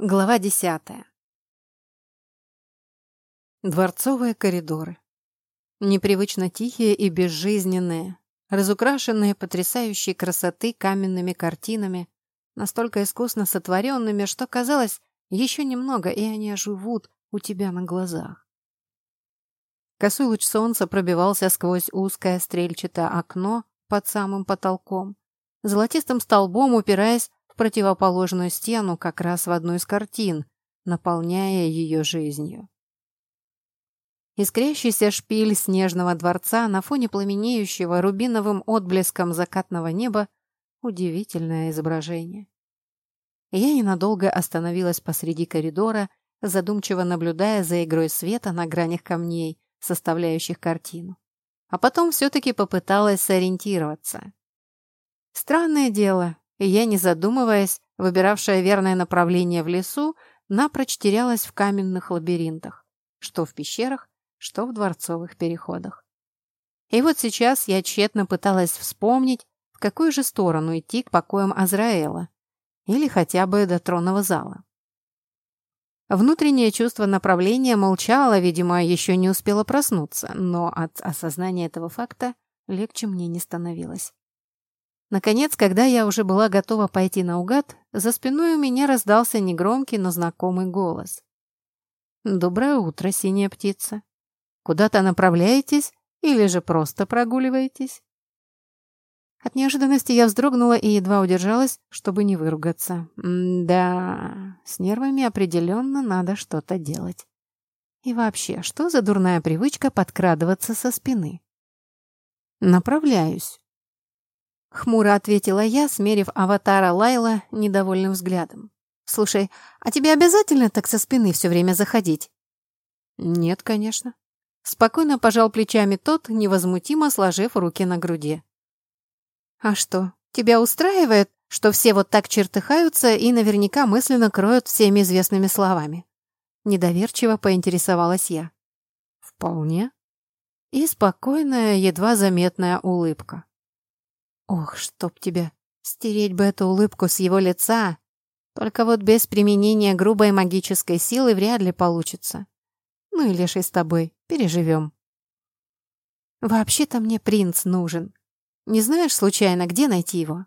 Глава десятая. Дворцовые коридоры. Непривычно тихие и безжизненные, разукрашенные потрясающей красоты каменными картинами, настолько искусно сотворенными, что казалось, еще немного, и они оживут у тебя на глазах. Косой луч солнца пробивался сквозь узкое стрельчатое окно под самым потолком, золотистым столбом упираясь в противоположную стену как раз в одну из картин, наполняя ее жизнью. Искрящийся шпиль снежного дворца на фоне пламенеющего рубиновым отблеском закатного неба — удивительное изображение. Я ненадолго остановилась посреди коридора, задумчиво наблюдая за игрой света на гранях камней, составляющих картину. А потом все-таки попыталась сориентироваться. Странное дело, и я, не задумываясь, выбиравшая верное направление в лесу, напрочь терялась в каменных лабиринтах, что в пещерах, что в дворцовых переходах. И вот сейчас я тщетно пыталась вспомнить, в какую же сторону идти к покоям Азраэла, или хотя бы до тронного зала. Внутреннее чувство направления молчало, видимо, еще не успело проснуться, но от осознания этого факта легче мне не становилось. Наконец, когда я уже была готова пойти наугад, за спиной у меня раздался негромкий, но знакомый голос. «Доброе утро, синяя птица. Куда-то направляетесь или же просто прогуливаетесь?» От неожиданности я вздрогнула и едва удержалась, чтобы не выругаться. да, с нервами определенно надо что-то делать. И вообще, что за дурная привычка подкрадываться со спины? «Направляюсь», Хмуро ответила я, смерив аватара Лайла недовольным взглядом. «Слушай, а тебе обязательно так со спины все время заходить?» «Нет, конечно». Спокойно пожал плечами тот, невозмутимо сложив руки на груди. «А что, тебя устраивает, что все вот так чертыхаются и наверняка мысленно кроют всеми известными словами?» Недоверчиво поинтересовалась я. «Вполне». И спокойная, едва заметная улыбка. Ох, чтоб тебя! Стереть бы эту улыбку с его лица! Только вот без применения грубой магической силы вряд ли получится. Ну и леший с тобой, переживем. Вообще-то мне принц нужен. Не знаешь, случайно, где найти его?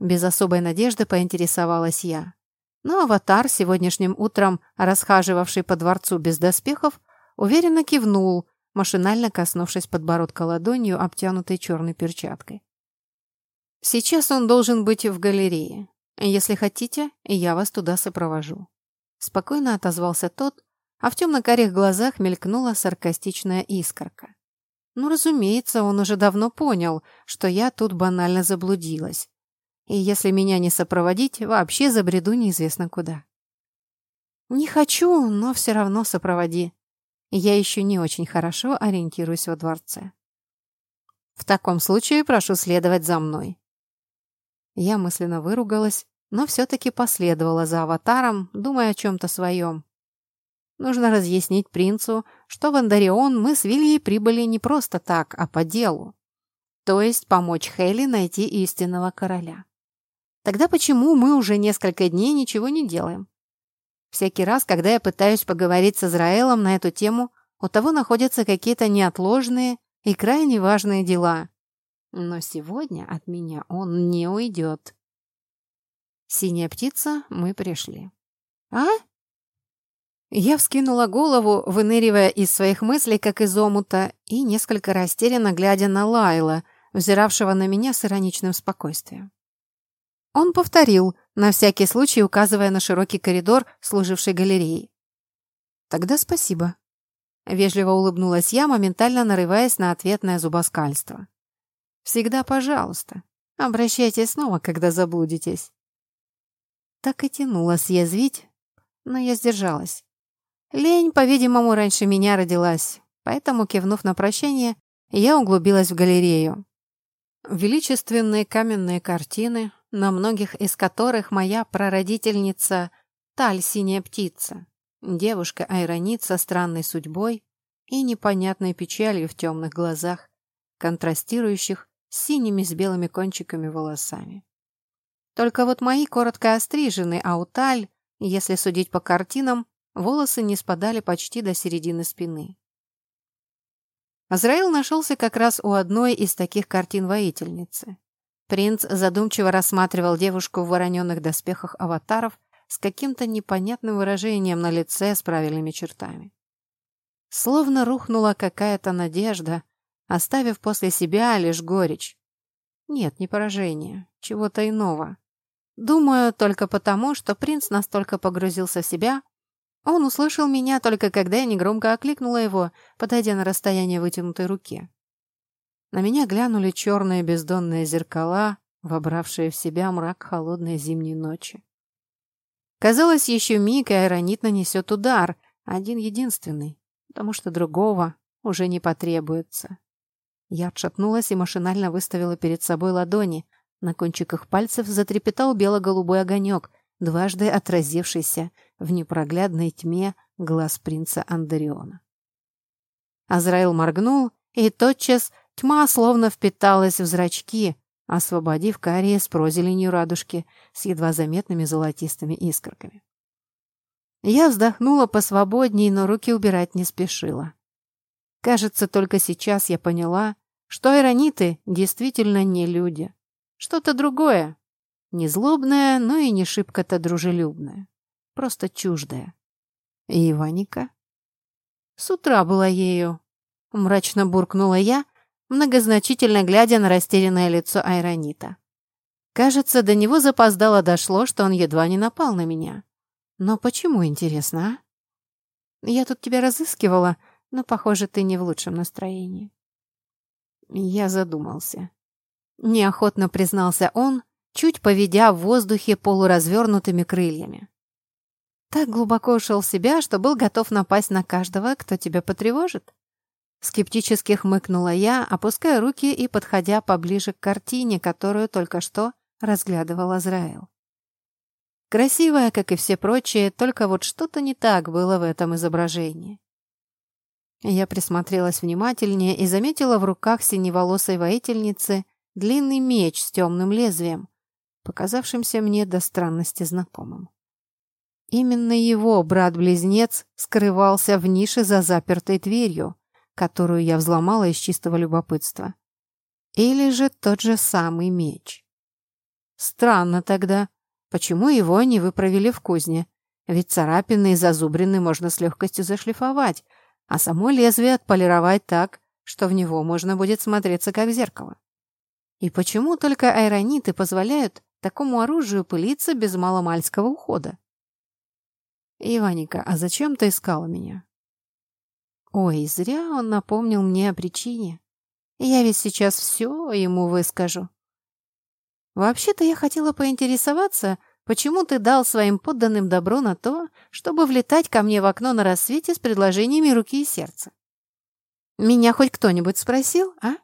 Без особой надежды поинтересовалась я. Но аватар, сегодняшним утром расхаживавший по дворцу без доспехов, уверенно кивнул, машинально коснувшись подбородка ладонью, обтянутой черной перчаткой. Сейчас он должен быть в галерее. Если хотите, я вас туда сопровожу. Спокойно отозвался тот, а в темно-карих глазах мелькнула саркастичная искорка. Ну, разумеется, он уже давно понял, что я тут банально заблудилась. И если меня не сопроводить, вообще забреду неизвестно куда. Не хочу, но все равно сопроводи. Я еще не очень хорошо ориентируюсь во дворце. В таком случае прошу следовать за мной. Я мысленно выругалась, но все-таки последовала за аватаром, думая о чем-то своем. Нужно разъяснить принцу, что в Андарион мы с Вильей прибыли не просто так, а по делу. То есть помочь Хелли найти истинного короля. Тогда почему мы уже несколько дней ничего не делаем? Всякий раз, когда я пытаюсь поговорить с Израилом на эту тему, у того находятся какие-то неотложные и крайне важные дела, но сегодня от меня он не уйдет. Синяя птица, мы пришли. А? Я вскинула голову, выныривая из своих мыслей, как из омута, и несколько растерянно глядя на Лайла, взиравшего на меня с ироничным спокойствием. Он повторил, на всякий случай указывая на широкий коридор, служивший галереей. «Тогда спасибо», — вежливо улыбнулась я, моментально нарываясь на ответное зубоскальство. Всегда пожалуйста. Обращайтесь снова, когда заблудитесь. Так и тянуло съязвить, но я сдержалась. Лень, по-видимому, раньше меня родилась, поэтому, кивнув на прощание, я углубилась в галерею. Величественные каменные картины, на многих из которых моя прародительница Таль Синяя Птица, девушка-айронит со странной судьбой и непонятной печалью в темных глазах, контрастирующих с синими с белыми кончиками волосами. Только вот мои коротко острижены, а у Таль Если судить по картинам, волосы не спадали почти до середины спины. Азраил нашелся как раз у одной из таких картин воительницы. Принц задумчиво рассматривал девушку в вороненных доспехах аватаров с каким-то непонятным выражением на лице с правильными чертами. Словно рухнула какая-то надежда, оставив после себя лишь горечь. Нет, не поражение, чего-то иного. Думаю, только потому, что принц настолько погрузился в себя, он услышал меня только когда я негромко окликнула его, подойдя на расстояние вытянутой руки. На меня глянули черные бездонные зеркала, вобравшие в себя мрак холодной зимней ночи. Казалось, еще миг, и аэронит нанесет удар, один единственный, потому что другого уже не потребуется. Я отшатнулась и машинально выставила перед собой ладони. На кончиках пальцев затрепетал бело-голубой огонек, дважды отразившийся в непроглядной тьме глаз принца Андериона. Азраил моргнул, и тотчас тьма словно впиталась в зрачки, освободив карие с прозеленью радужки с едва заметными золотистыми искорками. Я вздохнула посвободней, но руки убирать не спешила. Кажется, только сейчас я поняла, что айрониты действительно не люди. Что-то другое. Не злобное, но и не шибко-то дружелюбное. Просто чуждое. И Иваника? С утра была ею. Мрачно буркнула я, многозначительно глядя на растерянное лицо Айронита. Кажется, до него запоздало дошло, что он едва не напал на меня. Но почему, интересно, а? Я тут тебя разыскивала, но, похоже, ты не в лучшем настроении. Я задумался. Неохотно признался он, чуть поведя в воздухе полуразвернутыми крыльями. Так глубоко ушел в себя, что был готов напасть на каждого, кто тебя потревожит. Скептически хмыкнула я, опуская руки и подходя поближе к картине, которую только что разглядывал Азраэл. Красивая, как и все прочие, только вот что-то не так было в этом изображении. Я присмотрелась внимательнее и заметила в руках синеволосой воительницы длинный меч с темным лезвием, показавшимся мне до странности знакомым. Именно его брат-близнец скрывался в нише за запертой дверью, которую я взломала из чистого любопытства. Или же тот же самый меч. Странно тогда, почему его не выправили в кузне, ведь царапины и зазубрины можно с легкостью зашлифовать, а само лезвие отполировать так, что в него можно будет смотреться как в зеркало. И почему только айрониты позволяют такому оружию пылиться без маломальского ухода? «Иваника, а зачем ты искала меня?» Ой, зря он напомнил мне о причине. Я ведь сейчас все ему выскажу. Вообще-то я хотела поинтересоваться, почему ты дал своим подданным добро на то, чтобы влетать ко мне в окно на рассвете с предложениями руки и сердца. Меня хоть кто-нибудь спросил, а?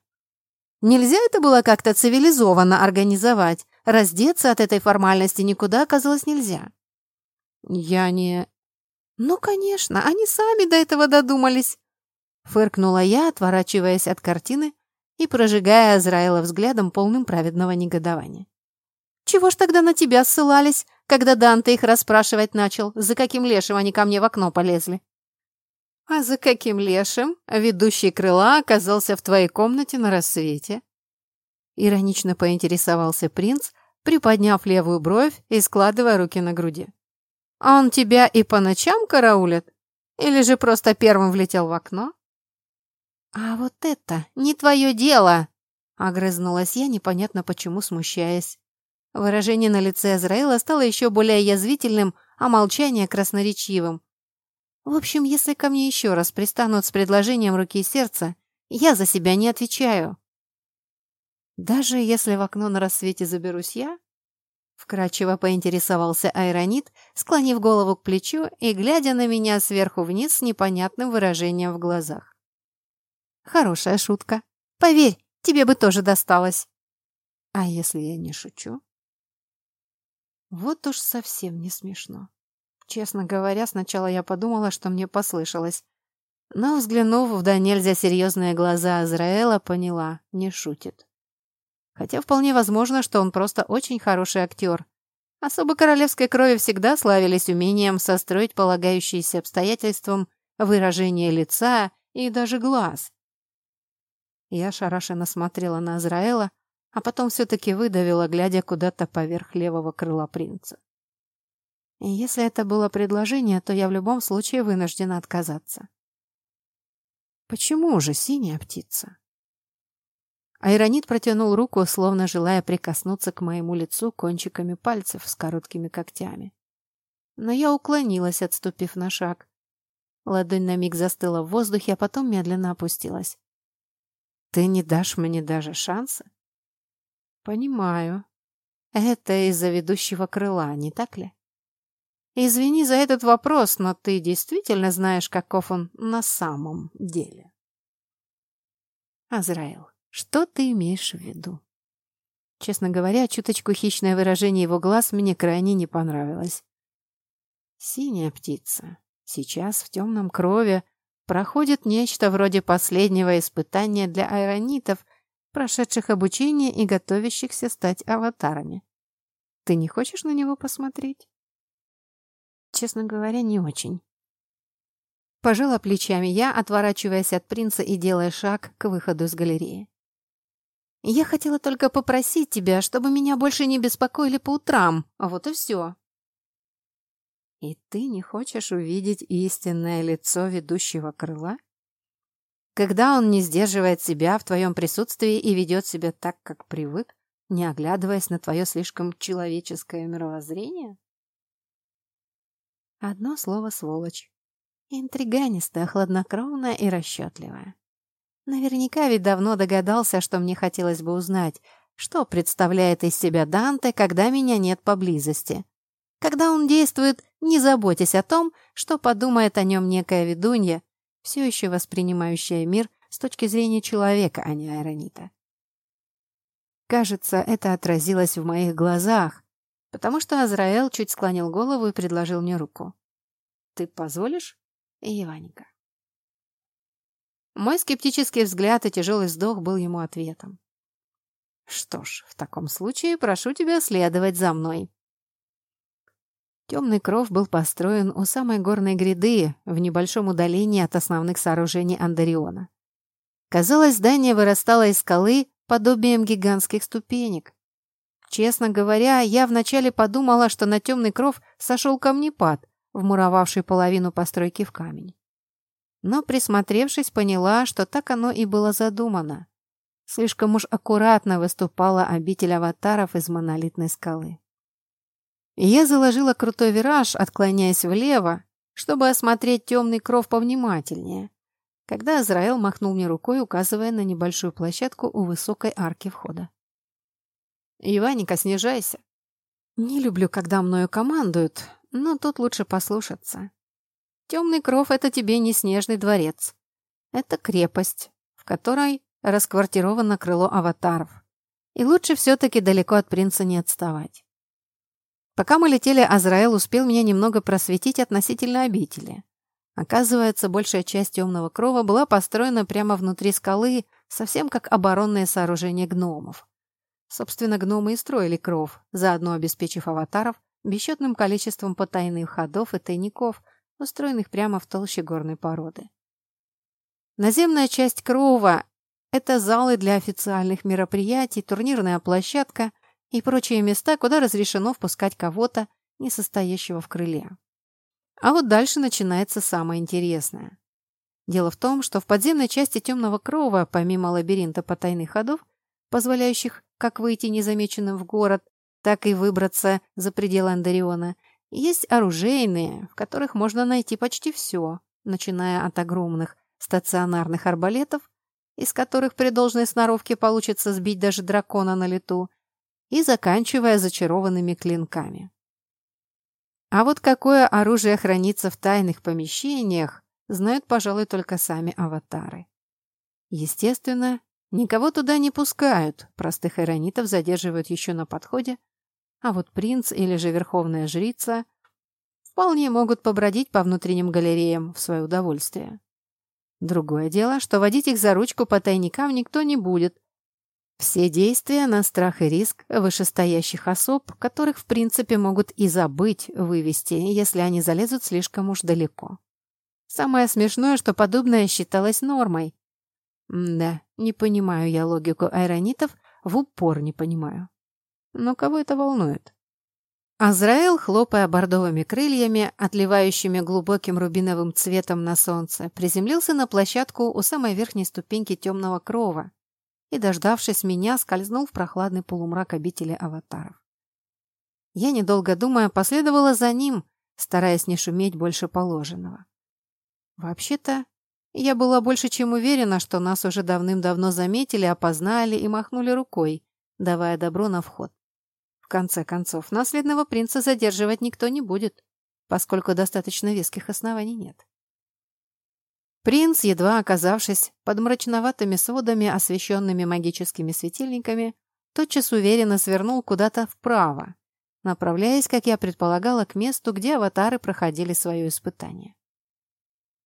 Нельзя это было как-то цивилизованно организовать? Раздеться от этой формальности никуда оказалось нельзя. Я не... Ну, конечно, они сами до этого додумались. Фыркнула я, отворачиваясь от картины и прожигая Азраила взглядом, полным праведного негодования. «Чего ж тогда на тебя ссылались, когда Данте их расспрашивать начал, за каким лешим они ко мне в окно полезли?» «А за каким лешим ведущий крыла оказался в твоей комнате на рассвете?» Иронично поинтересовался принц, приподняв левую бровь и складывая руки на груди. «А он тебя и по ночам караулит? Или же просто первым влетел в окно?» «А вот это не твое дело!» — огрызнулась я, непонятно почему смущаясь. Выражение на лице Азраила стало еще более язвительным, а молчание красноречивым. В общем, если ко мне еще раз пристанут с предложением руки и сердца, я за себя не отвечаю. Даже если в окно на рассвете заберусь я? Вкрадчиво поинтересовался Айронит, склонив голову к плечу и глядя на меня сверху вниз с непонятным выражением в глазах. Хорошая шутка. Поверь, тебе бы тоже досталось. А если я не шучу? Вот уж совсем не смешно. Честно говоря, сначала я подумала, что мне послышалось. Но, взглянув в да нельзя серьезные глаза Азраэла, поняла, не шутит. Хотя вполне возможно, что он просто очень хороший актер. Особо королевской крови всегда славились умением состроить полагающиеся обстоятельствам выражение лица и даже глаз. Я шарашенно смотрела на Азраэла, а потом все-таки выдавила, глядя куда-то поверх левого крыла принца. И если это было предложение, то я в любом случае вынуждена отказаться. Почему же синяя птица? Айронит протянул руку, словно желая прикоснуться к моему лицу кончиками пальцев с короткими когтями. Но я уклонилась, отступив на шаг. Ладонь на миг застыла в воздухе, а потом медленно опустилась. «Ты не дашь мне даже шанса?» «Понимаю. Это из-за ведущего крыла, не так ли?» «Извини за этот вопрос, но ты действительно знаешь, каков он на самом деле?» «Азраил, что ты имеешь в виду? Честно говоря, чуточку хищное выражение его глаз мне крайне не понравилось. Синяя птица. Сейчас в темном крови проходит нечто вроде последнего испытания для айронитов, прошедших обучение и готовящихся стать аватарами. Ты не хочешь на него посмотреть? Честно говоря, не очень. Пожала плечами я, отворачиваясь от принца и делая шаг к выходу из галереи. Я хотела только попросить тебя, чтобы меня больше не беспокоили по утрам, а вот и все. И ты не хочешь увидеть истинное лицо ведущего крыла? Когда он не сдерживает себя в твоем присутствии и ведет себя так, как привык, не оглядываясь на твое слишком человеческое мировоззрение? Одно слово «сволочь». Интриганистая, хладнокровная и расчетливая. Наверняка ведь давно догадался, что мне хотелось бы узнать, что представляет из себя Данте, когда меня нет поблизости. Когда он действует, не заботясь о том, что подумает о нем некая ведунья, все еще воспринимающая мир с точки зрения человека, а не аэронита. Кажется, это отразилось в моих глазах, потому что Азраэл чуть склонил голову и предложил мне руку. «Ты позволишь, Иваника?» Мой скептический взгляд и тяжелый вздох был ему ответом. «Что ж, в таком случае прошу тебя следовать за мной». Темный кров был построен у самой горной гряды, в небольшом удалении от основных сооружений Андариона. Казалось, здание вырастало из скалы подобием гигантских ступенек. Честно говоря, я вначале подумала, что на темный кров сошел камнепад, вмуровавший половину постройки в камень но, присмотревшись, поняла, что так оно и было задумано. Слишком уж аккуратно выступала обитель аватаров из монолитной скалы. Я заложила крутой вираж, отклоняясь влево, чтобы осмотреть темный кров повнимательнее, когда Азраэл махнул мне рукой, указывая на небольшую площадку у высокой арки входа. «Иваника, снижайся!» «Не люблю, когда мною командуют, но тут лучше послушаться. Темный кров — это тебе не снежный дворец. Это крепость, в которой расквартировано крыло аватаров. И лучше все-таки далеко от принца не отставать. Пока мы летели, Азраэл успел меня немного просветить относительно обители. Оказывается, большая часть темного крова была построена прямо внутри скалы, совсем как оборонное сооружение гномов. Собственно, гномы и строили кров, заодно обеспечив аватаров бесчетным количеством потайных ходов и тайников, устроенных прямо в толще горной породы. Наземная часть Крова – это залы для официальных мероприятий, турнирная площадка и прочие места, куда разрешено впускать кого-то, не состоящего в крыле. А вот дальше начинается самое интересное. Дело в том, что в подземной части темного крова, помимо лабиринта потайных ходов, позволяющих как выйти незамеченным в город, так и выбраться за пределы Андариона – есть оружейные, в которых можно найти почти все, начиная от огромных стационарных арбалетов, из которых при должной сноровке получится сбить даже дракона на лету, и заканчивая зачарованными клинками. А вот какое оружие хранится в тайных помещениях, знают, пожалуй, только сами аватары. Естественно, никого туда не пускают, простых иронитов задерживают еще на подходе, а вот принц или же верховная жрица вполне могут побродить по внутренним галереям в свое удовольствие. Другое дело, что водить их за ручку по тайникам никто не будет. Все действия на страх и риск вышестоящих особ, которых в принципе могут и забыть вывести, если они залезут слишком уж далеко. Самое смешное, что подобное считалось нормой. М да, не понимаю я логику айронитов, в упор не понимаю. Но кого это волнует? Азраэл, хлопая бордовыми крыльями, отливающими глубоким рубиновым цветом на солнце, приземлился на площадку у самой верхней ступеньки темного крова, и, дождавшись меня, скользнул в прохладный полумрак обители аватаров. Я, недолго думая, последовала за ним, стараясь не шуметь больше положенного. Вообще-то, я была больше чем уверена, что нас уже давным-давно заметили, опознали и махнули рукой, давая добро на вход. В конце концов, наследного принца задерживать никто не будет, поскольку достаточно веских оснований нет. Принц, едва оказавшись под мрачноватыми сводами, освещенными магическими светильниками, тотчас уверенно свернул куда-то вправо, направляясь, как я предполагала, к месту, где аватары проходили свое испытание.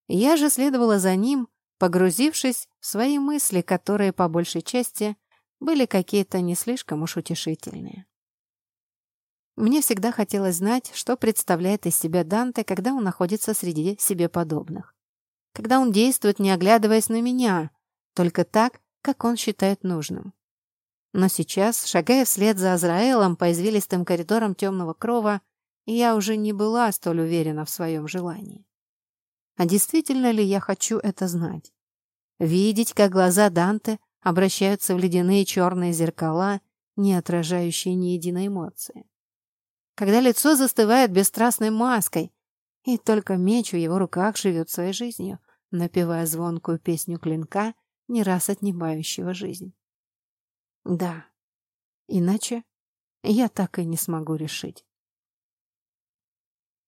Я же следовала за ним, погрузившись в свои мысли, которые, по большей части, были какие-то не слишком уж утешительные. Мне всегда хотелось знать, что представляет из себя Данте, когда он находится среди себе подобных когда он действует, не оглядываясь на меня, только так, как он считает нужным. Но сейчас, шагая вслед за Азраэлом по извилистым коридорам темного крова, я уже не была столь уверена в своем желании. А действительно ли я хочу это знать? Видеть, как глаза Данте обращаются в ледяные черные зеркала, не отражающие ни единой эмоции. Когда лицо застывает бесстрастной маской, и только меч в его руках живет своей жизнью, напевая звонкую песню клинка, не раз отнимающего жизнь. Да, иначе я так и не смогу решить.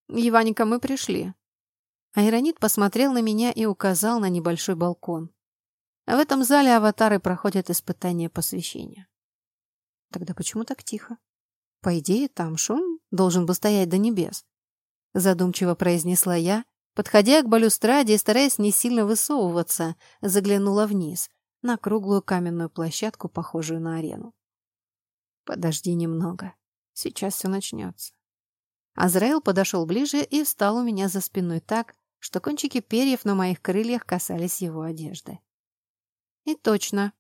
«Иваника, мы пришли». Айронит посмотрел на меня и указал на небольшой балкон. В этом зале аватары проходят испытания посвящения. Тогда почему так тихо? По идее, там шум должен бы стоять до небес задумчиво произнесла я, подходя к балюстраде и стараясь не сильно высовываться, заглянула вниз, на круглую каменную площадку, похожую на арену. «Подожди немного. Сейчас все начнется». Азраил подошел ближе и встал у меня за спиной так, что кончики перьев на моих крыльях касались его одежды. И точно.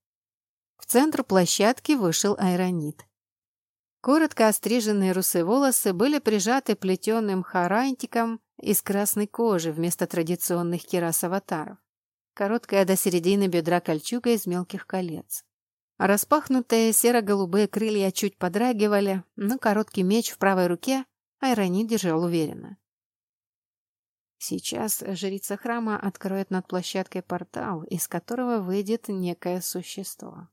В центр площадки вышел аэронит. Коротко остриженные русые волосы были прижаты плетеным харантиком из красной кожи вместо традиционных кирас-аватаров. Короткая до середины бедра кольчуга из мелких колец. Распахнутые серо-голубые крылья чуть подрагивали, но короткий меч в правой руке Айрони держал уверенно. Сейчас жрица храма откроет над площадкой портал, из которого выйдет некое существо.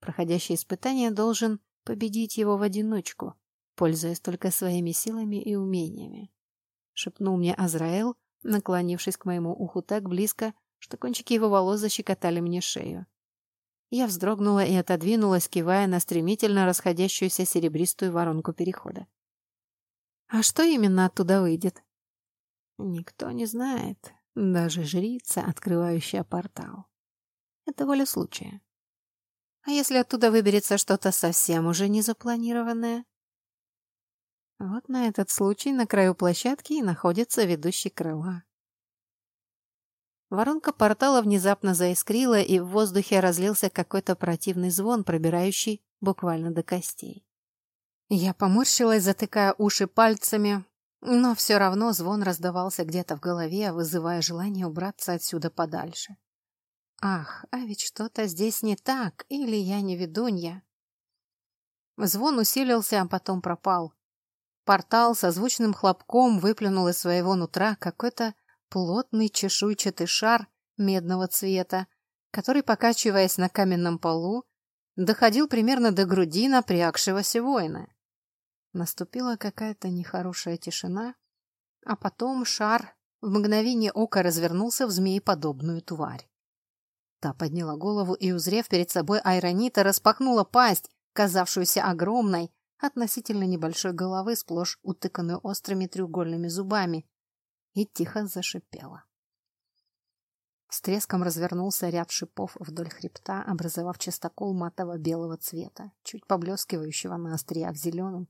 Проходящий испытание должен победить его в одиночку, пользуясь только своими силами и умениями. Шепнул мне Азраэл, наклонившись к моему уху так близко, что кончики его волос защекотали мне шею. Я вздрогнула и отодвинулась, кивая на стремительно расходящуюся серебристую воронку перехода. «А что именно оттуда выйдет?» «Никто не знает, даже жрица, открывающая портал. Это воля случая. А если оттуда выберется что-то совсем уже незапланированное? Вот на этот случай на краю площадки и находится ведущий крыла. Воронка портала внезапно заискрила, и в воздухе разлился какой-то противный звон, пробирающий буквально до костей. Я поморщилась, затыкая уши пальцами, но все равно звон раздавался где-то в голове, вызывая желание убраться отсюда подальше. Ах, а ведь что-то здесь не так, или я не ведунья. Звон усилился, а потом пропал. Портал со звучным хлопком выплюнул из своего нутра какой-то плотный чешуйчатый шар медного цвета, который, покачиваясь на каменном полу, доходил примерно до груди напрягшегося воина. Наступила какая-то нехорошая тишина, а потом шар в мгновение ока развернулся в змееподобную тварь. Та подняла голову и, узрев перед собой Айронита, распахнула пасть, казавшуюся огромной, относительно небольшой головы, сплошь утыканную острыми треугольными зубами, и тихо зашипела. С треском развернулся ряд шипов вдоль хребта, образовав частокол матово-белого цвета, чуть поблескивающего на остриях зеленым.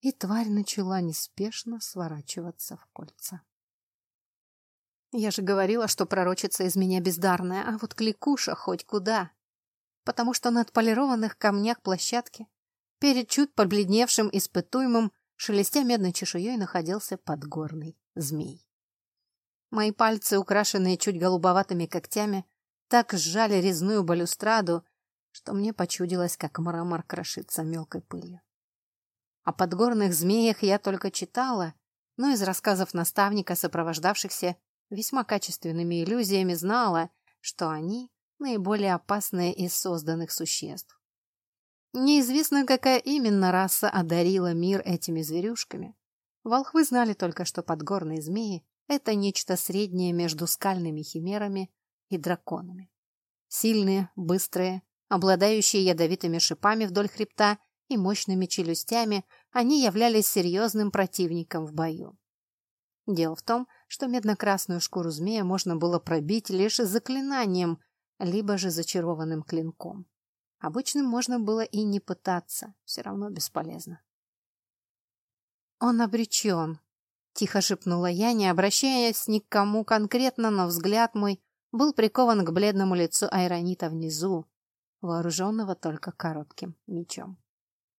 И тварь начала неспешно сворачиваться в кольца. Я же говорила, что пророчица из меня бездарная, а вот кликуша хоть куда. Потому что на отполированных камнях площадки, перед чуть побледневшим испытуемым, шелестя медной чешуей, находился подгорный змей. Мои пальцы, украшенные чуть голубоватыми когтями, так сжали резную балюстраду, что мне почудилось, как мрамор крошится мелкой пылью. О подгорных змеях я только читала, но из рассказов наставника, сопровождавшихся весьма качественными иллюзиями, знала, что они наиболее опасные из созданных существ. Неизвестно, какая именно раса одарила мир этими зверюшками. Волхвы знали только, что подгорные змеи это нечто среднее между скальными химерами и драконами. Сильные, быстрые, обладающие ядовитыми шипами вдоль хребта и мощными челюстями, они являлись серьезным противником в бою. Дело в том, что медно-красную шкуру змея можно было пробить лишь заклинанием, либо же зачарованным клинком. Обычным можно было и не пытаться, все равно бесполезно. Он обречен, Тихо шепнула я, не обращаясь ни к кому конкретно, но взгляд мой был прикован к бледному лицу Айронита внизу, вооруженного только коротким мечом.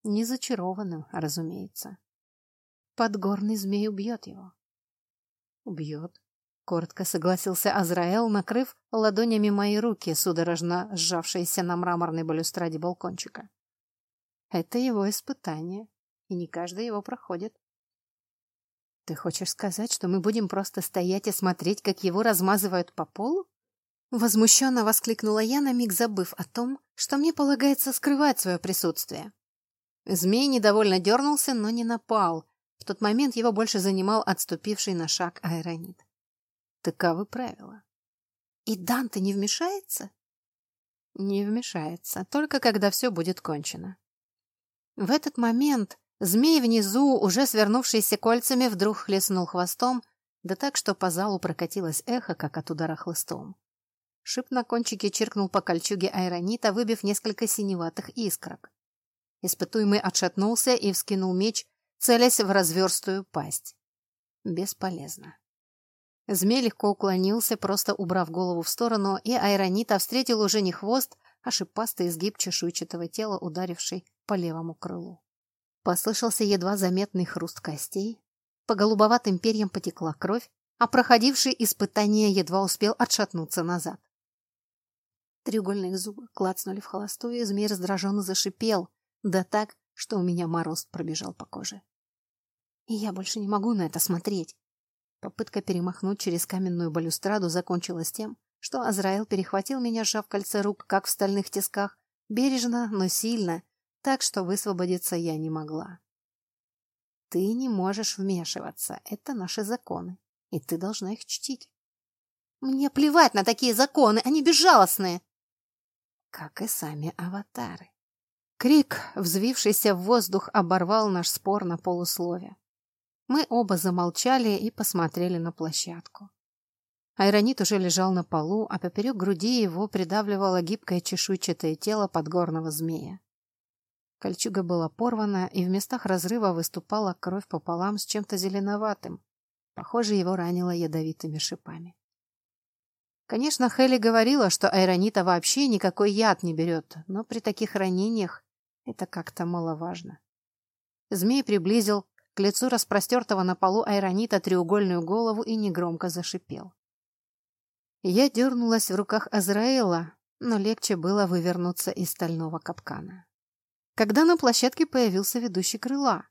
Не зачарованным, разумеется. Подгорный змей убьет его. Убьет. Коротко согласился Азраэл, накрыв ладонями мои руки, судорожно сжавшиеся на мраморной балюстраде балкончика. Это его испытание, и не каждый его проходит. Ты хочешь сказать, что мы будем просто стоять и смотреть, как его размазывают по полу? Возмущенно воскликнула я, на миг забыв о том, что мне полагается скрывать свое присутствие. Змей недовольно дернулся, но не напал. В тот момент его больше занимал отступивший на шаг аэронит. Таковы правила. И Данте не вмешается? Не вмешается, только когда все будет кончено. В этот момент Змей внизу, уже свернувшийся кольцами, вдруг хлестнул хвостом, да так, что по залу прокатилось эхо, как от удара хлыстом. Шип на кончике чиркнул по кольчуге айронита, выбив несколько синеватых искрок. Испытуемый отшатнулся и вскинул меч, целясь в разверстую пасть. Бесполезно. Змей легко уклонился, просто убрав голову в сторону, и айронита встретил уже не хвост, а шипастый изгиб чешуйчатого тела, ударивший по левому крылу. Послышался едва заметный хруст костей. По голубоватым перьям потекла кровь, а проходивший испытание едва успел отшатнуться назад. Треугольные зубы клацнули в холостую, и змей раздраженно зашипел, да так, что у меня мороз пробежал по коже. И я больше не могу на это смотреть. Попытка перемахнуть через каменную балюстраду закончилась тем, что Азраил перехватил меня, сжав кольце рук, как в стальных тисках, бережно, но сильно, так что высвободиться я не могла. Ты не можешь вмешиваться, это наши законы, и ты должна их чтить. Мне плевать на такие законы, они безжалостные. Как и сами аватары. Крик, взвившийся в воздух, оборвал наш спор на полуслове. Мы оба замолчали и посмотрели на площадку. Айронит уже лежал на полу, а поперек груди его придавливало гибкое чешуйчатое тело подгорного змея. Кольчуга была порвана, и в местах разрыва выступала кровь пополам с чем-то зеленоватым. Похоже, его ранило ядовитыми шипами. Конечно, Хелли говорила, что айронита вообще никакой яд не берет, но при таких ранениях это как-то маловажно. Змей приблизил лицу распростертого на полу айронита треугольную голову и негромко зашипел. Я дернулась в руках Азраэла, но легче было вывернуться из стального капкана когда на площадке появился ведущий крыла.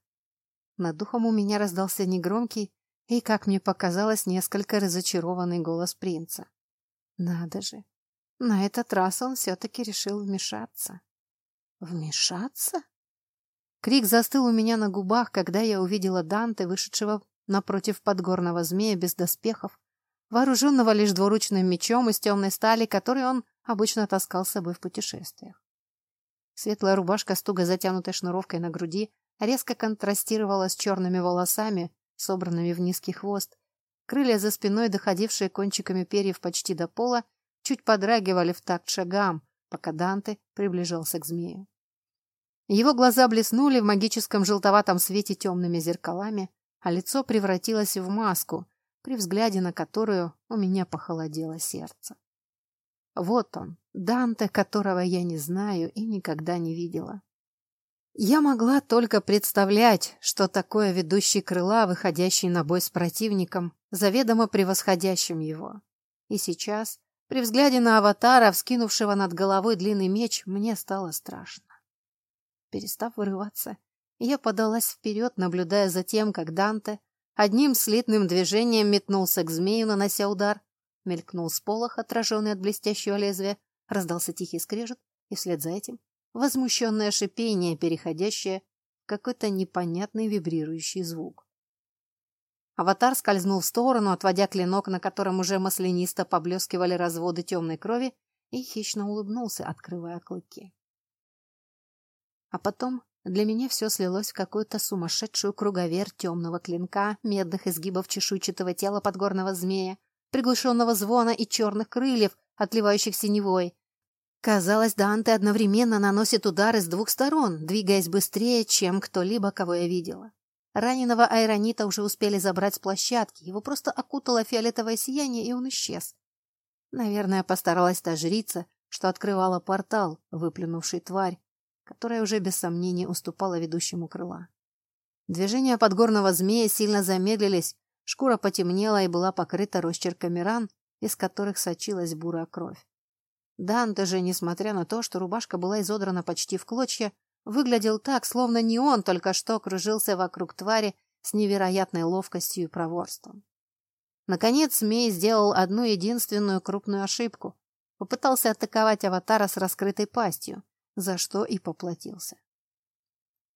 Над духом у меня раздался негромкий и, как мне показалось, несколько разочарованный голос принца. Надо же, на этот раз он все-таки решил вмешаться. Вмешаться? Крик застыл у меня на губах, когда я увидела Данте, вышедшего напротив подгорного змея без доспехов, вооруженного лишь двуручным мечом из темной стали, который он обычно таскал с собой в путешествиях. Светлая рубашка с туго затянутой шнуровкой на груди резко контрастировала с черными волосами, собранными в низкий хвост, Крылья за спиной, доходившие кончиками перьев почти до пола, чуть подрагивали в такт шагам, пока Данте приближался к змею. Его глаза блеснули в магическом желтоватом свете темными зеркалами, а лицо превратилось в маску, при взгляде на которую у меня похолодело сердце. Вот он, Данте, которого я не знаю и никогда не видела. Я могла только представлять, что такое ведущий крыла, выходящий на бой с противником, заведомо превосходящим его. И сейчас, при взгляде на аватара, вскинувшего над головой длинный меч, мне стало страшно. Перестав вырываться, я подалась вперед, наблюдая за тем, как Данте одним слитным движением метнулся к змею, нанося удар, мелькнул сполох, отраженный от блестящего лезвия, раздался тихий скрежет, и вслед за этим возмущенное шипение, переходящее в какой-то непонятный вибрирующий звук. Аватар скользнул в сторону, отводя клинок, на котором уже маслянисто поблескивали разводы темной крови, и хищно улыбнулся, открывая клыки. А потом для меня все слилось в какую-то сумасшедшую круговерть темного клинка, медных изгибов чешуйчатого тела подгорного змея, приглушенного звона и черных крыльев, отливающих синевой. Казалось, Данте одновременно наносит удары с двух сторон, двигаясь быстрее, чем кто-либо, кого я видела. Раненого айронита уже успели забрать с площадки, его просто окутало фиолетовое сияние, и он исчез. Наверное, постаралась та жрица, что открывала портал, выплюнувший тварь, которая уже без сомнений уступала ведущему крыла. Движения подгорного змея сильно замедлились, шкура потемнела и была покрыта росчерками ран, из которых сочилась бурая кровь. Данте же, несмотря на то, что рубашка была изодрана почти в клочья, выглядел так, словно не он только что кружился вокруг твари с невероятной ловкостью и проворством. Наконец, змей сделал одну единственную крупную ошибку. Попытался атаковать аватара с раскрытой пастью за что и поплатился.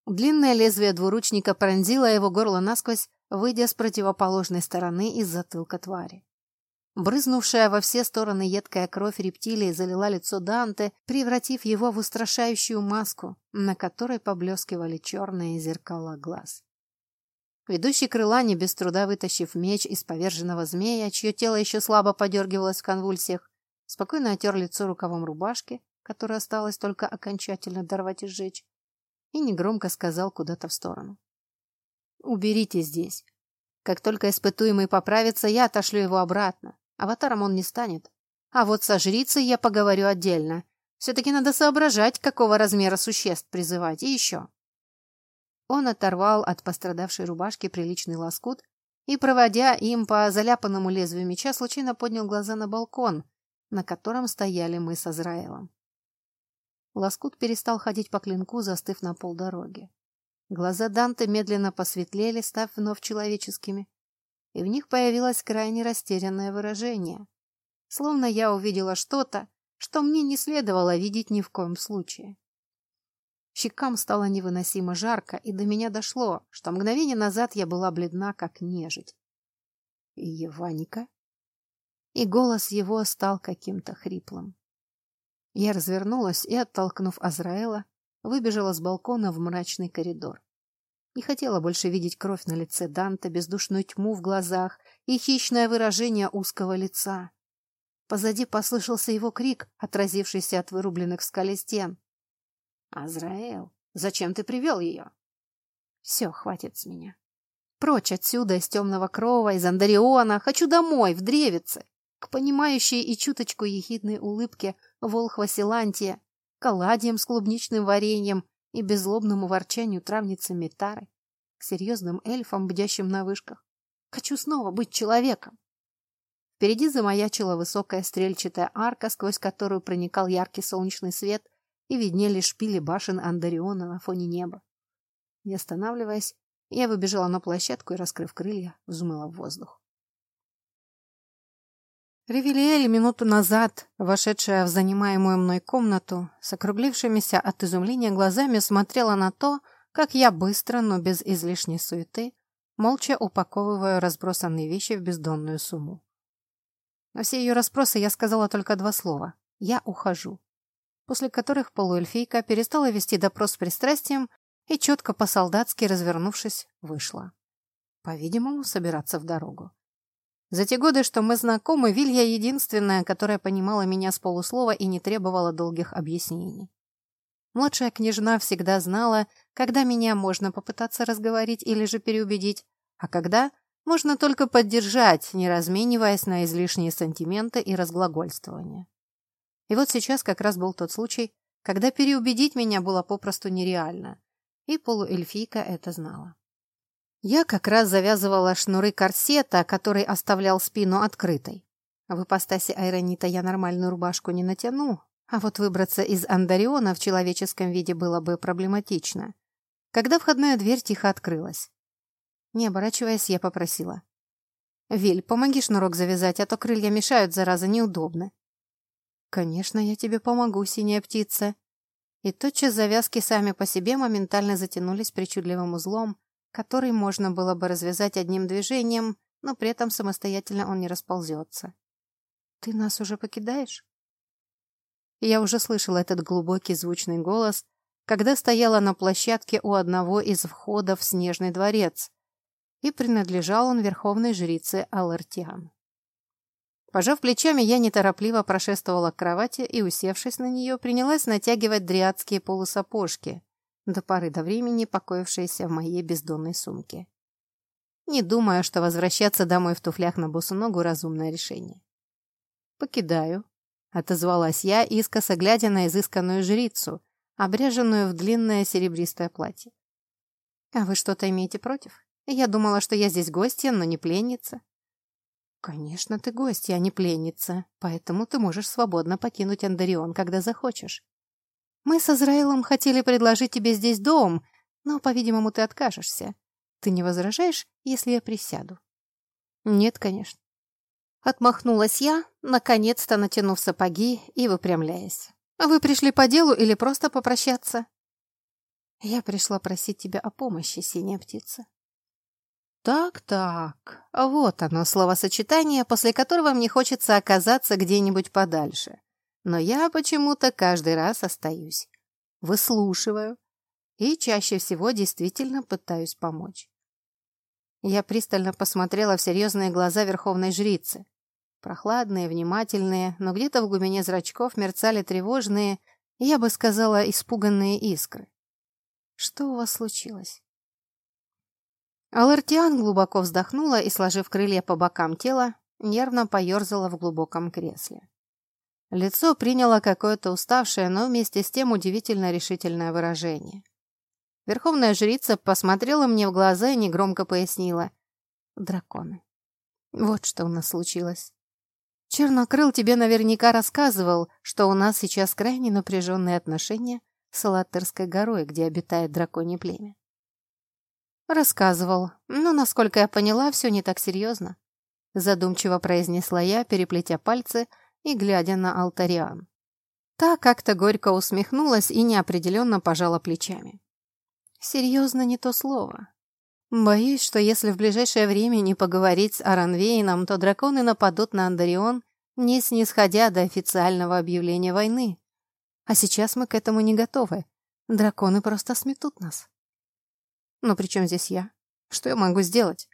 Длинное лезвие двуручника пронзило его горло насквозь, выйдя с противоположной стороны из затылка твари. Брызнувшая во все стороны едкая кровь рептилии залила лицо Данте, превратив его в устрашающую маску, на которой поблескивали черные зеркала глаз. Ведущий крыла, не без труда вытащив меч из поверженного змея, чье тело еще слабо подергивалось в конвульсиях, спокойно отер лицо рукавом рубашки, которое осталось только окончательно дорвать и сжечь, и негромко сказал куда-то в сторону. «Уберите здесь. Как только испытуемый поправится, я отошлю его обратно. Аватаром он не станет. А вот со жрицей я поговорю отдельно. Все-таки надо соображать, какого размера существ призывать. И еще». Он оторвал от пострадавшей рубашки приличный лоскут и, проводя им по заляпанному лезвию меча, случайно поднял глаза на балкон, на котором стояли мы с Азраилом. Лоскут перестал ходить по клинку, застыв на полдороги. Глаза Данте медленно посветлели, став вновь человеческими, и в них появилось крайне растерянное выражение. Словно я увидела что-то, что мне не следовало видеть ни в коем случае. Щекам стало невыносимо жарко, и до меня дошло, что мгновение назад я была бледна, как нежить. «Еваника?» И голос его стал каким-то хриплым. Я развернулась и, оттолкнув Азраэла, выбежала с балкона в мрачный коридор. Не хотела больше видеть кровь на лице Данта, бездушную тьму в глазах и хищное выражение узкого лица. Позади послышался его крик, отразившийся от вырубленных в скале стен. «Азраэл, зачем ты привел ее?» «Все, хватит с меня. Прочь отсюда, из темного крова, из Андариона. Хочу домой, в Древице, к понимающей и чуточку ехидной улыбке волхва Силантия, к оладьям с клубничным вареньем и беззлобному ворчанию травницы Метары, к серьезным эльфам, бдящим на вышках. Хочу снова быть человеком. Впереди замаячила высокая стрельчатая арка, сквозь которую проникал яркий солнечный свет, и виднели шпили башен Андариона на фоне неба. Не останавливаясь, я выбежала на площадку и, раскрыв крылья, взмыла в воздух. Ревелиэль минуту назад, вошедшая в занимаемую мной комнату, с округлившимися от изумления глазами смотрела на то, как я быстро, но без излишней суеты, молча упаковываю разбросанные вещи в бездонную сумму. На все ее расспросы я сказала только два слова «Я ухожу», после которых полуэльфийка перестала вести допрос с пристрастием и четко по-солдатски развернувшись, вышла. По-видимому, собираться в дорогу. За те годы, что мы знакомы, Вилья единственная, которая понимала меня с полуслова и не требовала долгих объяснений. Младшая княжна всегда знала, когда меня можно попытаться разговорить или же переубедить, а когда можно только поддержать, не размениваясь на излишние сантименты и разглагольствования. И вот сейчас как раз был тот случай, когда переубедить меня было попросту нереально, и полуэльфийка это знала. Я как раз завязывала шнуры корсета, который оставлял спину открытой. В ипостаси айронита я нормальную рубашку не натяну, а вот выбраться из Андариона в человеческом виде было бы проблематично. Когда входная дверь тихо открылась. Не оборачиваясь, я попросила. «Виль, помоги шнурок завязать, а то крылья мешают, зараза, неудобно». «Конечно, я тебе помогу, синяя птица». И тотчас завязки сами по себе моментально затянулись причудливым узлом, который можно было бы развязать одним движением, но при этом самостоятельно он не расползется. «Ты нас уже покидаешь?» Я уже слышала этот глубокий звучный голос, когда стояла на площадке у одного из входов в Снежный дворец, и принадлежал он верховной жрице Алартиан. Пожав плечами, я неторопливо прошествовала к кровати и, усевшись на нее, принялась натягивать дриадские полусапожки, до поры до времени покоившиеся в моей бездонной сумке. Не думаю, что возвращаться домой в туфлях на босу ногу – разумное решение. «Покидаю», – отозвалась я, искоса глядя на изысканную жрицу, обряженную в длинное серебристое платье. «А вы что-то имеете против? Я думала, что я здесь гостья, но не пленница». «Конечно, ты гостья, а не пленница, поэтому ты можешь свободно покинуть Андарион, когда захочешь. Мы с Израилом хотели предложить тебе здесь дом, но, по-видимому, ты откажешься. Ты не возражаешь, если я присяду?» «Нет, конечно». Отмахнулась я, наконец-то натянув сапоги и выпрямляясь. «Вы пришли по делу или просто попрощаться?» «Я пришла просить тебя о помощи, синяя птица». «Так-так, вот оно, словосочетание, после которого мне хочется оказаться где-нибудь подальше. Но я почему-то каждый раз остаюсь. Выслушиваю. И чаще всего действительно пытаюсь помочь. Я пристально посмотрела в серьезные глаза верховной жрицы. Прохладные, внимательные, но где-то в глубине зрачков мерцали тревожные, я бы сказала, испуганные искры. Что у вас случилось? Алартиан глубоко вздохнула и, сложив крылья по бокам тела, нервно поерзала в глубоком кресле. Лицо приняло какое-то уставшее, но вместе с тем удивительно решительное выражение. Верховная жрица посмотрела мне в глаза и негромко пояснила. «Драконы. Вот что у нас случилось. Чернокрыл тебе наверняка рассказывал, что у нас сейчас крайне напряженные отношения с Алатырской горой, где обитает драконье племя. Рассказывал, но, насколько я поняла, все не так серьезно. Задумчиво произнесла я, переплетя пальцы — и глядя на Алтариан. Та как-то горько усмехнулась и неопределенно пожала плечами. «Серьезно не то слово. Боюсь, что если в ближайшее время не поговорить с Аранвейном, то драконы нападут на Андарион, не снисходя до официального объявления войны. А сейчас мы к этому не готовы. Драконы просто сметут нас. Но при чем здесь я? Что я могу сделать?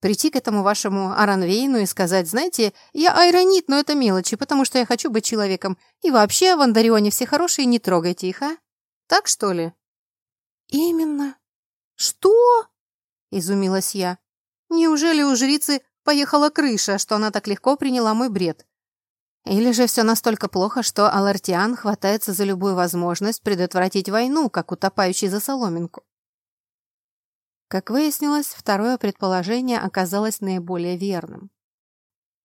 Прийти к этому вашему Аранвейну и сказать, знаете, я айронит, но это мелочи, потому что я хочу быть человеком. И вообще, в Андарионе все хорошие, не трогайте их, а? Так, что ли? Именно. Что? Изумилась я. Неужели у жрицы поехала крыша, что она так легко приняла мой бред? Или же все настолько плохо, что Алартиан хватается за любую возможность предотвратить войну, как утопающий за соломинку? Как выяснилось, второе предположение оказалось наиболее верным.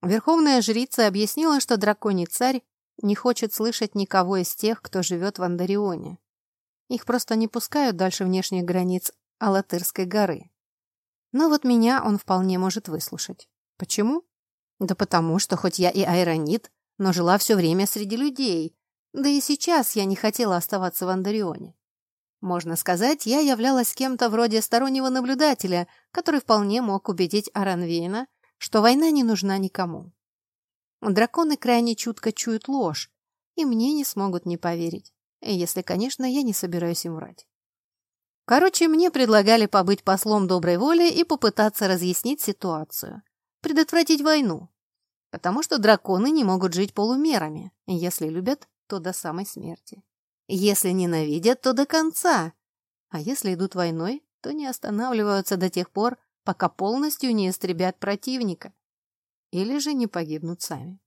Верховная жрица объяснила, что драконий царь не хочет слышать никого из тех, кто живет в Андарионе. Их просто не пускают дальше внешних границ Алатырской горы. Но вот меня он вполне может выслушать. Почему? Да потому, что хоть я и айронит, но жила все время среди людей, да и сейчас я не хотела оставаться в Андарионе. Можно сказать, я являлась кем-то вроде стороннего наблюдателя, который вполне мог убедить Аранвейна, что война не нужна никому. Драконы крайне чутко чуют ложь, и мне не смогут не поверить, если, конечно, я не собираюсь им врать. Короче, мне предлагали побыть послом доброй воли и попытаться разъяснить ситуацию. предотвратить войну. Потому что драконы не могут жить полумерами. Если любят, то до самой смерти. Если ненавидят, то до конца. А если идут войной, то не останавливаются до тех пор, пока полностью не истребят противника. Или же не погибнут сами.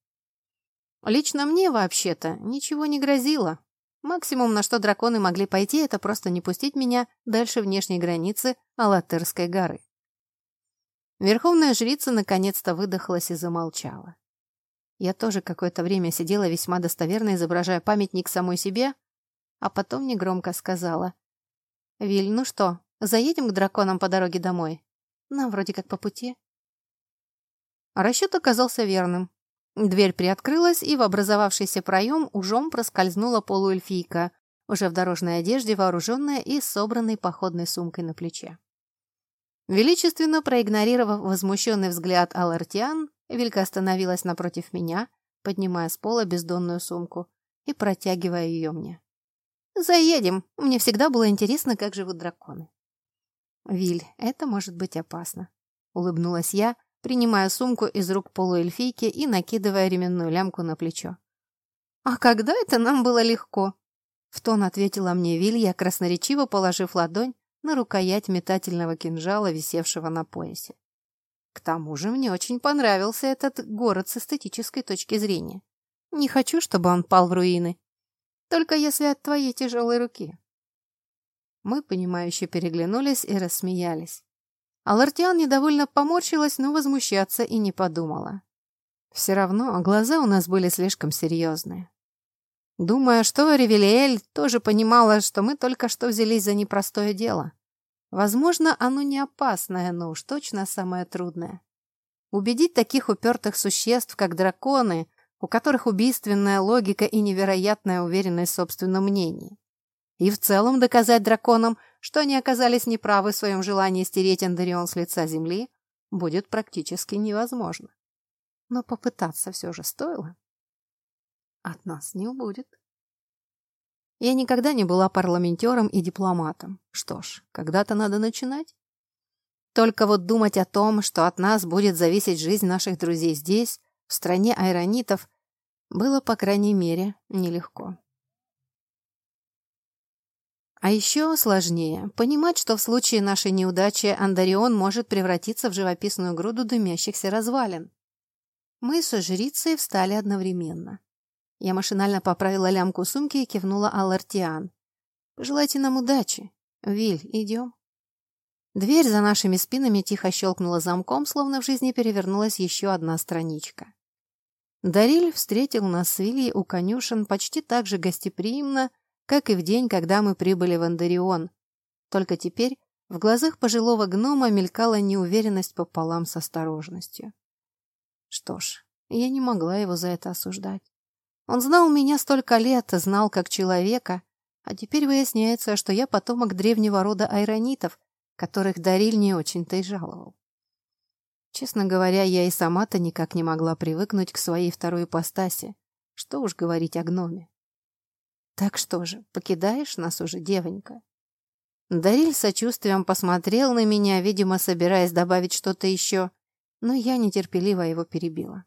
Лично мне, вообще-то, ничего не грозило. Максимум, на что драконы могли пойти, это просто не пустить меня дальше внешней границы Алатерской горы. Верховная жрица наконец-то выдохлась и замолчала. Я тоже какое-то время сидела весьма достоверно, изображая памятник самой себе, а потом негромко сказала. «Виль, ну что, заедем к драконам по дороге домой? Нам вроде как по пути». Расчет оказался верным. Дверь приоткрылась, и в образовавшийся проем ужом проскользнула полуэльфийка, уже в дорожной одежде, вооруженная и собранной походной сумкой на плече. Величественно проигнорировав возмущенный взгляд Алартиан, Вилька остановилась напротив меня, поднимая с пола бездонную сумку и протягивая ее мне. «Заедем. Мне всегда было интересно, как живут драконы». «Виль, это может быть опасно», — улыбнулась я, принимая сумку из рук полуэльфийки и накидывая ременную лямку на плечо. «А когда это нам было легко?» В тон ответила мне Вилья, красноречиво положив ладонь на рукоять метательного кинжала, висевшего на поясе. К тому же мне очень понравился этот город с эстетической точки зрения. Не хочу, чтобы он пал в руины. Только если от твоей тяжелой руки. Мы, понимающе переглянулись и рассмеялись. А Лартиан недовольно поморщилась, но возмущаться и не подумала. Все равно глаза у нас были слишком серьезные. Думая, что Ревелиэль тоже понимала, что мы только что взялись за непростое дело. Возможно, оно не опасное, но уж точно самое трудное. Убедить таких упертых существ, как драконы, у которых убийственная логика и невероятная уверенность в собственном мнении. И в целом доказать драконам, что они оказались неправы в своем желании стереть Эндерион с лица земли, будет практически невозможно. Но попытаться все же стоило. От нас не убудет. Я никогда не была парламентером и дипломатом. Что ж, когда-то надо начинать. Только вот думать о том, что от нас будет зависеть жизнь наших друзей здесь, в стране айронитов, было, по крайней мере, нелегко. А еще сложнее понимать, что в случае нашей неудачи Андарион может превратиться в живописную груду дымящихся развалин. Мы со жрицей встали одновременно. Я машинально поправила лямку сумки и кивнула Алартиан. «Желайте нам удачи. Виль, идем?» Дверь за нашими спинами тихо щелкнула замком, словно в жизни перевернулась еще одна страничка. Дариль встретил нас с Вильей у конюшен почти так же гостеприимно, как и в день, когда мы прибыли в Андарион. Только теперь в глазах пожилого гнома мелькала неуверенность пополам с осторожностью. Что ж, я не могла его за это осуждать. Он знал меня столько лет, знал как человека, а теперь выясняется, что я потомок древнего рода айронитов, которых Дариль не очень-то и жаловал. Честно говоря, я и сама-то никак не могла привыкнуть к своей второй ипостаси. Что уж говорить о гноме. Так что же, покидаешь нас уже, девонька? Дариль сочувствием посмотрел на меня, видимо, собираясь добавить что-то еще, но я нетерпеливо его перебила.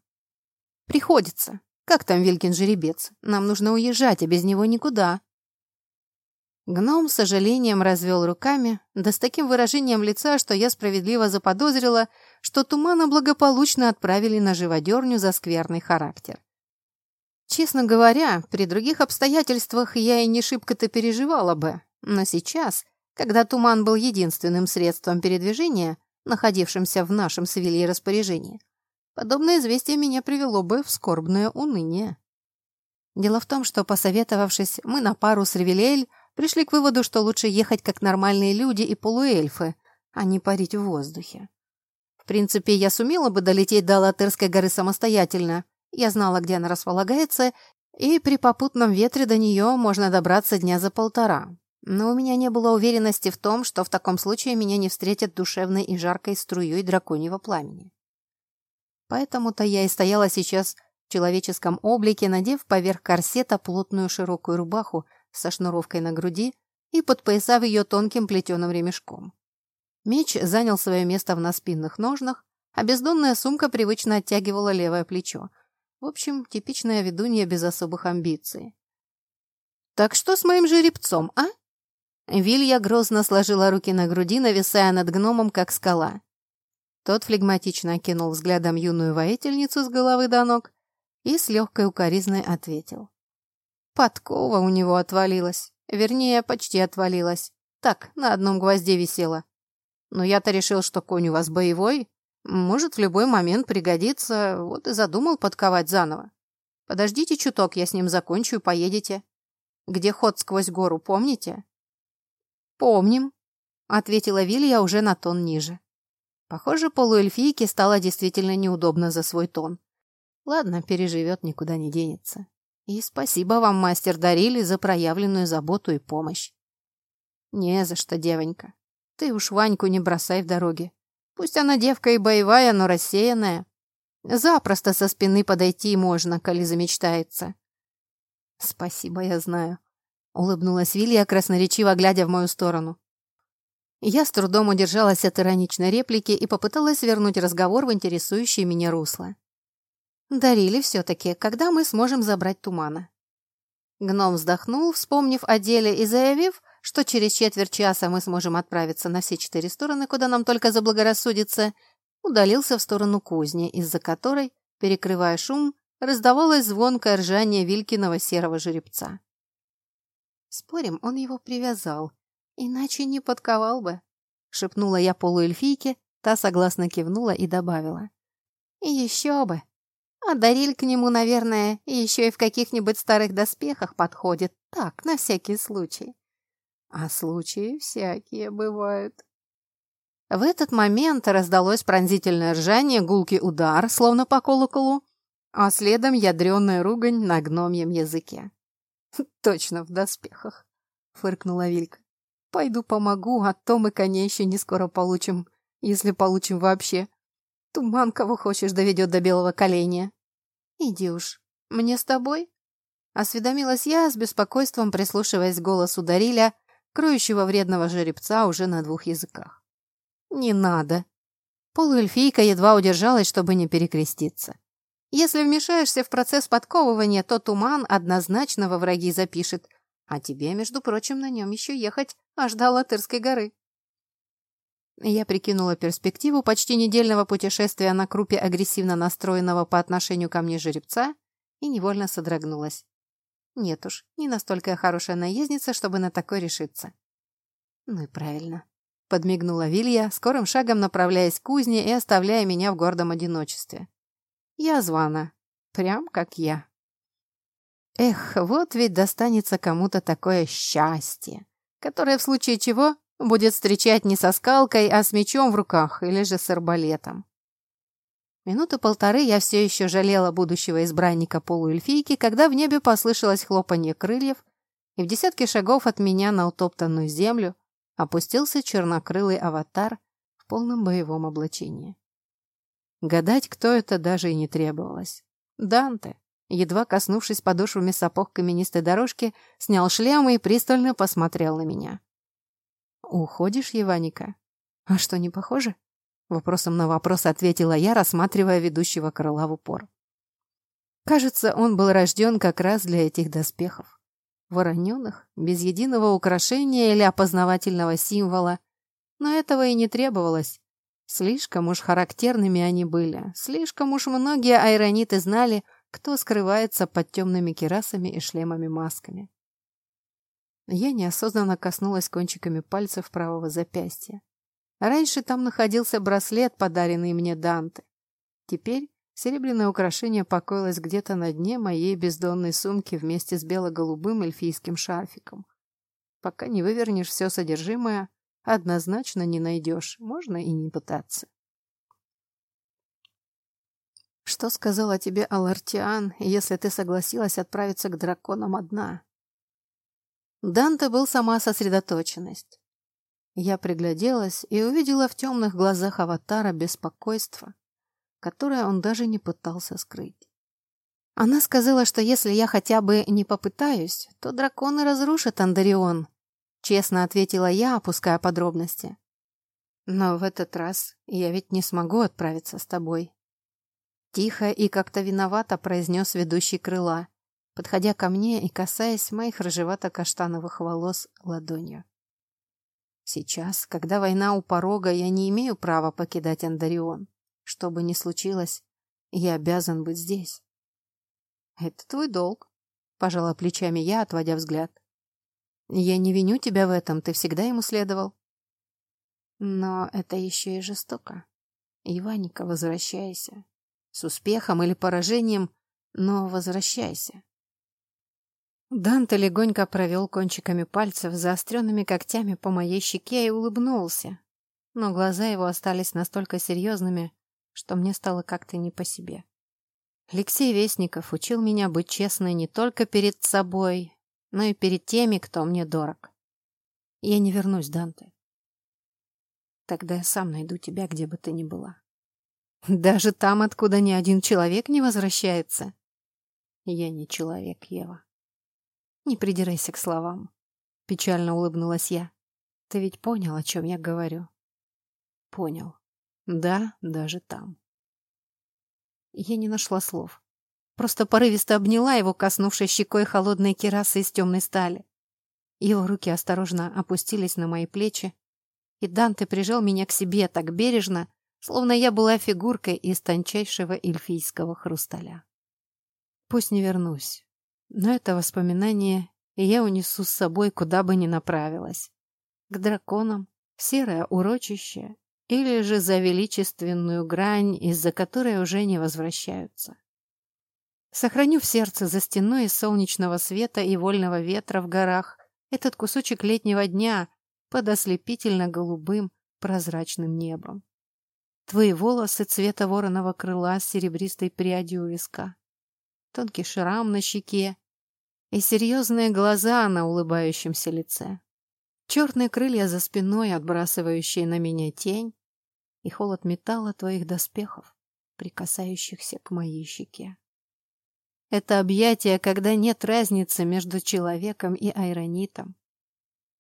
«Приходится. Как там Вилькин жеребец? Нам нужно уезжать, а без него никуда». Гном с сожалением развел руками, да с таким выражением лица, что я справедливо заподозрила, что Тумана благополучно отправили на живодерню за скверный характер. Честно говоря, при других обстоятельствах я и не шибко-то переживала бы, но сейчас, когда туман был единственным средством передвижения, находившимся в нашем с распоряжении, подобное известие меня привело бы в скорбное уныние. Дело в том, что, посоветовавшись, мы на пару с Ревелель пришли к выводу, что лучше ехать как нормальные люди и полуэльфы, а не парить в воздухе. В принципе, я сумела бы долететь до Латерской горы самостоятельно, я знала, где она располагается, и при попутном ветре до нее можно добраться дня за полтора. Но у меня не было уверенности в том, что в таком случае меня не встретят душевной и жаркой струей драконьего пламени. Поэтому-то я и стояла сейчас в человеческом облике, надев поверх корсета плотную широкую рубаху со шнуровкой на груди и подпоясав ее тонким плетеным ремешком. Меч занял свое место в наспинных ножнах, а бездонная сумка привычно оттягивала левое плечо. В общем, типичная ведунья без особых амбиций. «Так что с моим жеребцом, а?» Вилья грозно сложила руки на груди, нависая над гномом, как скала. Тот флегматично окинул взглядом юную воительницу с головы до ног и с легкой укоризной ответил. Подкова у него отвалилась. Вернее, почти отвалилась. Так, на одном гвозде висела. Но я-то решил, что конь у вас боевой. Может, в любой момент пригодится. Вот и задумал подковать заново. Подождите чуток, я с ним закончу и поедете. Где ход сквозь гору, помните? Помним, ответила Вилья уже на тон ниже. Похоже, полуэльфийке стало действительно неудобно за свой тон. Ладно, переживет, никуда не денется. И спасибо вам, мастер Дарили, за проявленную заботу и помощь. Не за что, девонька. Ты уж Ваньку не бросай в дороге. Пусть она девка и боевая, но рассеянная. Запросто со спины подойти можно, коли замечтается. Спасибо, я знаю. Улыбнулась Вилья, красноречиво глядя в мою сторону. Я с трудом удержалась от ироничной реплики и попыталась вернуть разговор в интересующее меня русло. Дарили все-таки, когда мы сможем забрать тумана. Гном вздохнул, вспомнив о деле и заявив, что через четверть часа мы сможем отправиться на все четыре стороны, куда нам только заблагорассудится, удалился в сторону кузни, из-за которой, перекрывая шум, раздавалось звонкое ржание Вилькиного серого жеребца. Спорим, он его привязал, иначе не подковал бы, шепнула я полуэльфийке, та согласно кивнула и добавила. И еще бы, а Дариль к нему, наверное, еще и в каких-нибудь старых доспехах подходит. Так, на всякий случай. А случаи всякие бывают. В этот момент раздалось пронзительное ржание, гулкий удар, словно по колоколу, а следом ядреная ругань на гномьем языке. «Точно в доспехах», — фыркнула Вилька. «Пойду помогу, а то мы коней еще не скоро получим, если получим вообще. Туман, кого хочешь, доведет до белого коленя. Иди уж. Мне с тобой? Осведомилась я с беспокойством, прислушиваясь к голосу Дариля, кроющего вредного жеребца уже на двух языках. Не надо. Полуэльфийка едва удержалась, чтобы не перекреститься. Если вмешаешься в процесс подковывания, то туман однозначно во враги запишет, а тебе, между прочим, на нем еще ехать аж до Латырской горы. Я прикинула перспективу почти недельного путешествия на крупе агрессивно настроенного по отношению ко мне жеребца и невольно содрогнулась. Нет уж, не настолько я хорошая наездница, чтобы на такое решиться. Ну и правильно. Подмигнула Вилья, скорым шагом направляясь к кузне и оставляя меня в гордом одиночестве. Я звана. Прям как я. Эх, вот ведь достанется кому-то такое счастье, которое в случае чего Будет встречать не со скалкой, а с мечом в руках или же с арбалетом. Минуты полторы я все еще жалела будущего избранника полуэльфийки, когда в небе послышалось хлопанье крыльев, и в десятке шагов от меня на утоптанную землю опустился чернокрылый аватар в полном боевом облачении. Гадать, кто это, даже и не требовалось. Данте, едва коснувшись подошвами сапог каменистой дорожки, снял шлем и пристально посмотрел на меня. «Уходишь, Еваника?» «А что, не похоже?» Вопросом на вопрос ответила я, рассматривая ведущего крыла в упор. Кажется, он был рожден как раз для этих доспехов. Вороненых, без единого украшения или опознавательного символа. Но этого и не требовалось. Слишком уж характерными они были. Слишком уж многие айрониты знали, кто скрывается под темными керасами и шлемами-масками. Я неосознанно коснулась кончиками пальцев правого запястья. Раньше там находился браслет, подаренный мне Данте. Теперь серебряное украшение покоилось где-то на дне моей бездонной сумки вместе с бело-голубым эльфийским шарфиком. Пока не вывернешь все содержимое, однозначно не найдешь, можно и не пытаться. Что сказала тебе Алартиан, если ты согласилась отправиться к драконам одна? Данте был сама сосредоточенность. Я пригляделась и увидела в темных глазах аватара беспокойство, которое он даже не пытался скрыть. Она сказала, что если я хотя бы не попытаюсь, то драконы разрушат Андарион, честно ответила я, опуская подробности. Но в этот раз я ведь не смогу отправиться с тобой. Тихо и как-то виновато произнес ведущий крыла, подходя ко мне и касаясь моих рыжевато-каштановых волос ладонью. Сейчас, когда война у порога, я не имею права покидать Андарион. Что бы ни случилось, я обязан быть здесь. Это твой долг, пожала плечами я, отводя взгляд. Я не виню тебя в этом, ты всегда ему следовал. Но это еще и жестоко. Иваника, возвращайся. С успехом или поражением, но возвращайся. Данте легонько провел кончиками пальцев заостренными когтями по моей щеке и улыбнулся, но глаза его остались настолько серьезными, что мне стало как-то не по себе. Алексей Вестников учил меня быть честной не только перед собой, но и перед теми, кто мне дорог. Я не вернусь, Данте. Тогда я сам найду тебя, где бы ты ни была. Даже там, откуда ни один человек не возвращается. Я не человек, Ева. Не придирайся к словам. Печально улыбнулась я. Ты ведь понял, о чем я говорю? Понял. Да, даже там. Я не нашла слов. Просто порывисто обняла его, коснувшись щекой холодной керасы из темной стали. Его руки осторожно опустились на мои плечи, и Данте прижал меня к себе так бережно, словно я была фигуркой из тончайшего эльфийского хрусталя. Пусть не вернусь, но это воспоминание я унесу с собой, куда бы ни направилась. К драконам, в серое урочище или же за величественную грань, из-за которой уже не возвращаются. Сохраню в сердце за стеной солнечного света и вольного ветра в горах этот кусочек летнего дня под ослепительно-голубым прозрачным небом. Твои волосы цвета вороного крыла с серебристой прядью у виска тонкий шрам на щеке и серьезные глаза на улыбающемся лице. Черные крылья за спиной, отбрасывающие на меня тень, и холод металла твоих доспехов, прикасающихся к моей щеке. Это объятие, когда нет разницы между человеком и айронитом.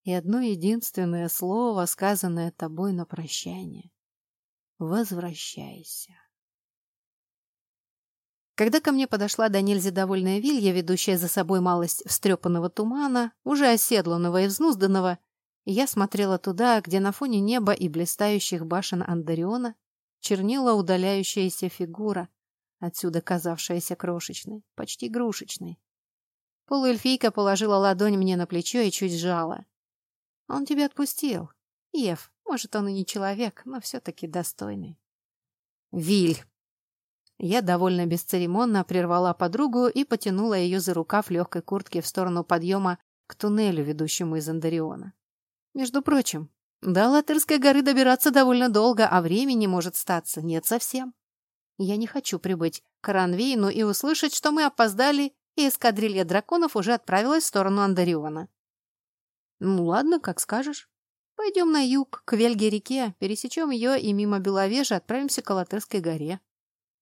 И одно единственное слово, сказанное тобой на прощание. Возвращайся. Когда ко мне подошла до нельзя довольная Вилья, ведущая за собой малость встрепанного тумана, уже оседланного и взнузданного, я смотрела туда, где на фоне неба и блистающих башен Андариона чернила удаляющаяся фигура, отсюда казавшаяся крошечной, почти игрушечной. Полуэльфийка положила ладонь мне на плечо и чуть сжала. «Он тебя отпустил. Ев, может, он и не человек, но все-таки достойный». «Виль!» Я довольно бесцеремонно прервала подругу и потянула ее за рукав легкой куртки в сторону подъема к туннелю, ведущему из Андариона. Между прочим, до Латырской горы добираться довольно долго, а времени может статься нет совсем. Я не хочу прибыть к Ранвейну и услышать, что мы опоздали, и эскадрилья драконов уже отправилась в сторону Андариона. Ну ладно, как скажешь. Пойдем на юг, к Вельге-реке, пересечем ее и мимо Беловежа отправимся к Алатырской горе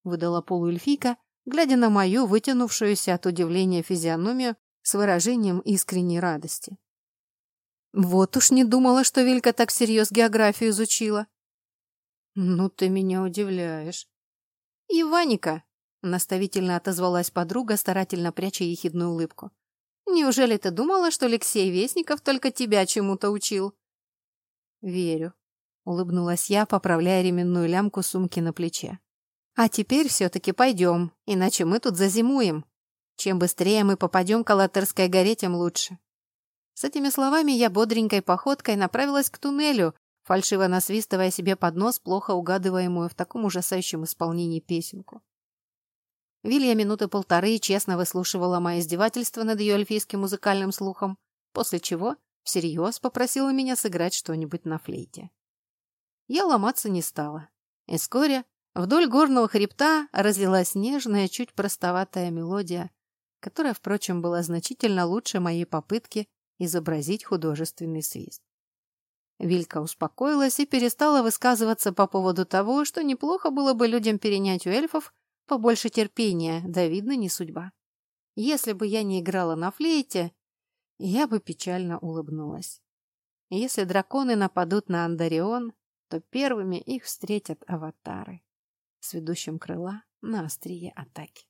выдала полуэльфийка, глядя на мою вытянувшуюся от удивления физиономию с выражением искренней радости. Вот уж не думала, что Вилька так всерьез географию изучила. Ну ты меня удивляешь. Иваника, наставительно отозвалась подруга, старательно пряча ехидную улыбку. Неужели ты думала, что Алексей Вестников только тебя чему-то учил? Верю, улыбнулась я, поправляя ременную лямку сумки на плече. А теперь все-таки пойдем, иначе мы тут зазимуем. Чем быстрее мы попадем к Алатырской горе, тем лучше. С этими словами я бодренькой походкой направилась к туннелю, фальшиво насвистывая себе под нос плохо угадываемую в таком ужасающем исполнении песенку. Вилья минуты полторы честно выслушивала мое издевательство над ее эльфийским музыкальным слухом, после чего всерьез попросила меня сыграть что-нибудь на флейте. Я ломаться не стала, и вскоре Вдоль горного хребта разлилась нежная, чуть простоватая мелодия, которая, впрочем, была значительно лучше моей попытки изобразить художественный свист. Вилька успокоилась и перестала высказываться по поводу того, что неплохо было бы людям перенять у эльфов побольше терпения, да видно не судьба. Если бы я не играла на флейте, я бы печально улыбнулась. Если драконы нападут на Андарион, то первыми их встретят аватары с ведущим крыла на острие атаки.